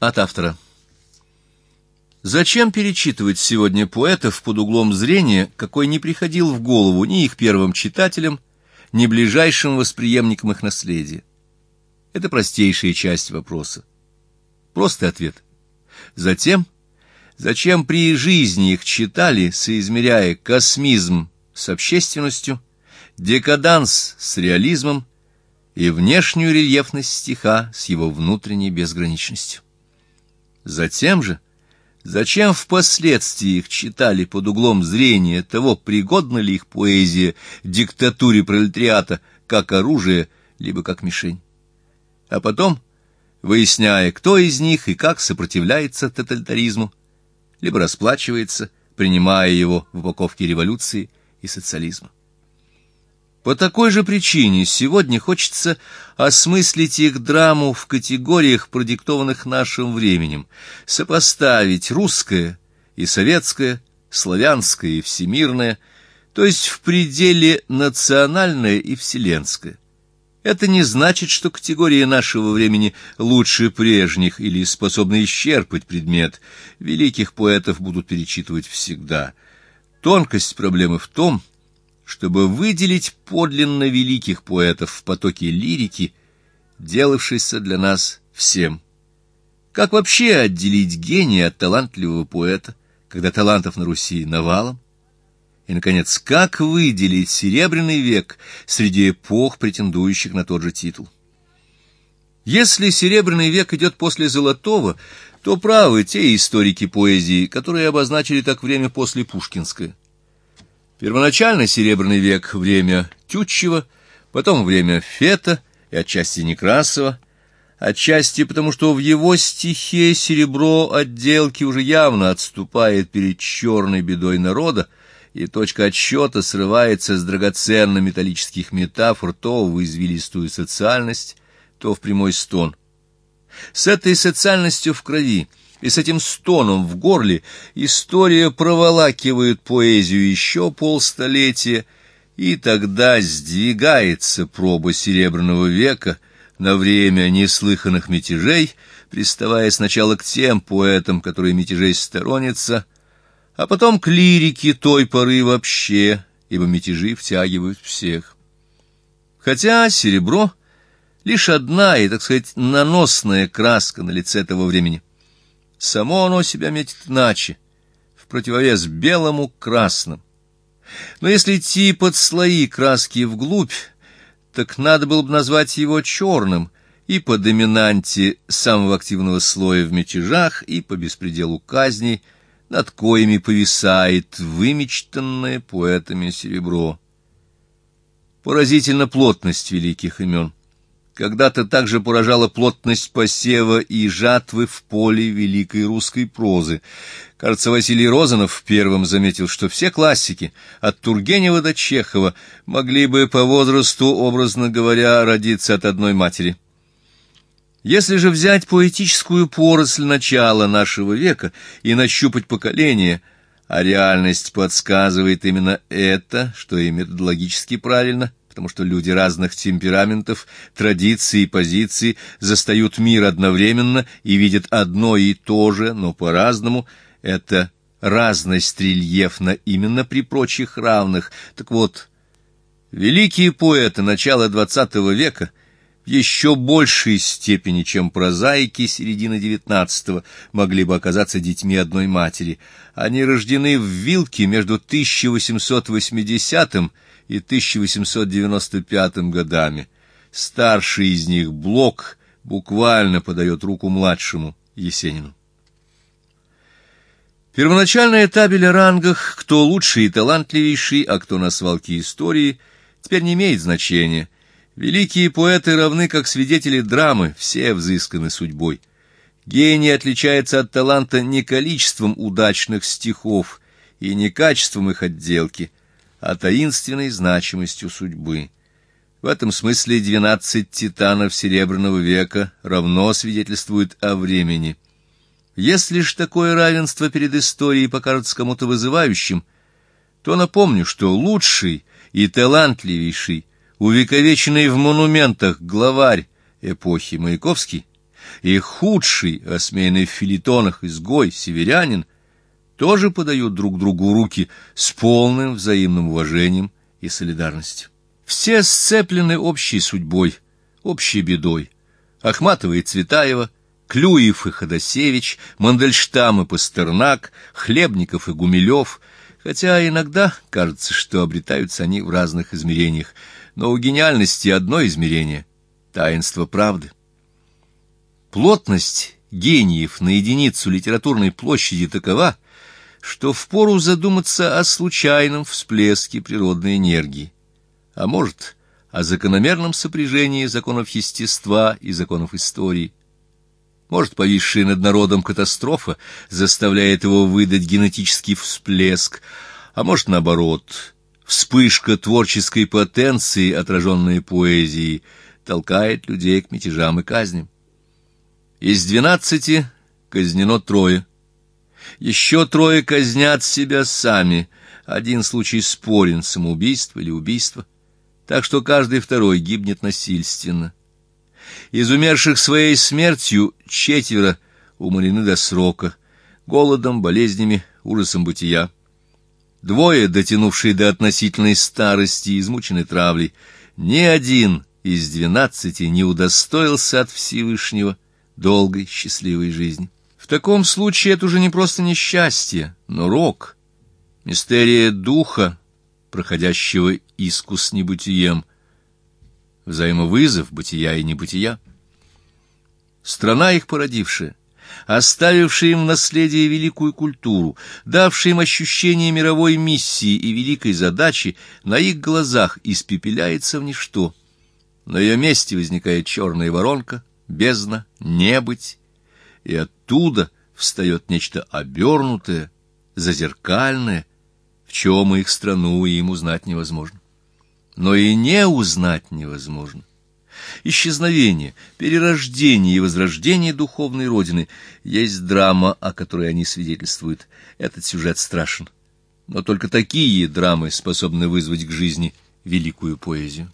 От автора. Зачем перечитывать сегодня поэтов под углом зрения, какой не приходил в голову ни их первым читателям, ни ближайшим восприемникам их наследия? Это простейшая часть вопроса. Простый ответ. Затем, зачем при жизни их читали, соизмеряя космизм с общественностью, декаданс с реализмом и внешнюю рельефность стиха с его внутренней безграничностью. Затем же, зачем впоследствии их читали под углом зрения того, пригодна ли их поэзия диктатуре пролетариата как оружие, либо как мишень? А потом, выясняя, кто из них и как сопротивляется тоталитаризму, либо расплачивается, принимая его в упаковке революции и социализма. По такой же причине сегодня хочется осмыслить их драму в категориях, продиктованных нашим временем, сопоставить русское и советское, славянское и всемирное, то есть в пределе национальное и вселенское. Это не значит, что категории нашего времени лучше прежних или способны исчерпать предмет. Великих поэтов будут перечитывать всегда. Тонкость проблемы в том, что чтобы выделить подлинно великих поэтов в потоке лирики, делавшейся для нас всем. Как вообще отделить гения от талантливого поэта, когда талантов на Руси навалом? И, наконец, как выделить Серебряный век среди эпох, претендующих на тот же титул? Если Серебряный век идет после Золотого, то правы те историки поэзии, которые обозначили так время после Пушкинское. Первоначально Серебряный век — время Тютчева, потом время Фета и отчасти Некрасова, отчасти потому, что в его стихе серебро отделки уже явно отступает перед черной бедой народа, и точка отсчета срывается с драгоценно-металлических метафор то в извилистую социальность, то в прямой стон. С этой социальностью в крови — и с этим стоном в горле история проволакивает поэзию еще полстолетия, и тогда сдвигается проба Серебряного века на время неслыханных мятежей, приставая сначала к тем поэтам, которые мятежей сторонятся, а потом к лирике той поры вообще, ибо мятежи втягивают всех. Хотя серебро — лишь одна и, так сказать, наносная краска на лице того времени — Само оно себя метит иначе, в противовес белому красному. Но если идти под слои краски вглубь, так надо было бы назвать его черным и по доминанте самого активного слоя в мятежах, и по беспределу казней, над коими повисает вымечтанное поэтами серебро. Поразительна плотность великих имен когда-то также поражала плотность посева и жатвы в поле великой русской прозы. Кажется, Василий Розанов первым заметил, что все классики, от Тургенева до Чехова, могли бы по возрасту, образно говоря, родиться от одной матери. Если же взять поэтическую поросль начала нашего века и нащупать поколение, а реальность подсказывает именно это, что и методологически правильно – потому что люди разных темпераментов, традиций и позиций застают мир одновременно и видят одно и то же, но по-разному. Это разность рельефна именно при прочих равных. Так вот, великие поэты начала XX века в еще большей степени, чем прозаики середины XIX, могли бы оказаться детьми одной матери. Они рождены в Вилке между 1880 и 1895 годами. Старший из них, Блок, буквально подает руку младшему, Есенину. Первоначальная табель о рангах, кто лучший и талантливейший, а кто на свалке истории, теперь не имеет значения. Великие поэты равны как свидетели драмы, все взысканы судьбой. Гений отличается от таланта не количеством удачных стихов и не качеством их отделки – а таинственной значимостью судьбы. В этом смысле двенадцать титанов Серебряного века равно свидетельствуют о времени. Если ж такое равенство перед историей покажется кому-то вызывающим, то напомню, что лучший и талантливейший, увековеченный в монументах главарь эпохи Маяковский, и худший, осмеянный в филитонах изгой, северянин, тоже подают друг другу руки с полным взаимным уважением и солидарностью. Все сцеплены общей судьбой, общей бедой. Ахматова и Цветаева, Клюев и Ходосевич, Мандельштам и Пастернак, Хлебников и Гумилев, хотя иногда кажется, что обретаются они в разных измерениях, но у гениальности одно измерение — таинство правды. Плотность гениев на единицу литературной площади такова, что впору задуматься о случайном всплеске природной энергии, а может, о закономерном сопряжении законов естества и законов истории. Может, повисшая над народом катастрофа заставляет его выдать генетический всплеск, а может, наоборот, вспышка творческой потенции, отраженная поэзией, толкает людей к мятежам и казням. Из двенадцати казнено трое. Еще трое казнят себя сами. Один случай спорен, самоубийство или убийство так что каждый второй гибнет насильственно. Из умерших своей смертью четверо уморены до срока, голодом, болезнями, ужасом бытия. Двое, дотянувшие до относительной старости, измучены травлей. Ни один из двенадцати не удостоился от Всевышнего долгой счастливой жизни. В таком случае это уже не просто несчастье, но рок, мистерия духа, проходящего искус небытием, взаимовызов бытия и небытия. Страна их породившая, оставившая им в наследие великую культуру, давшая им ощущение мировой миссии и великой задачи, на их глазах испепеляется в ничто. На ее месте возникает черная воронка, бездна, небыть, и оттуда встает нечто обернутое, зазеркальное, чем их страну им узнать невозможно. Но и не узнать невозможно. Исчезновение, перерождение и возрождение духовной родины есть драма, о которой они свидетельствуют. Этот сюжет страшен. Но только такие драмы способны вызвать к жизни великую поэзию.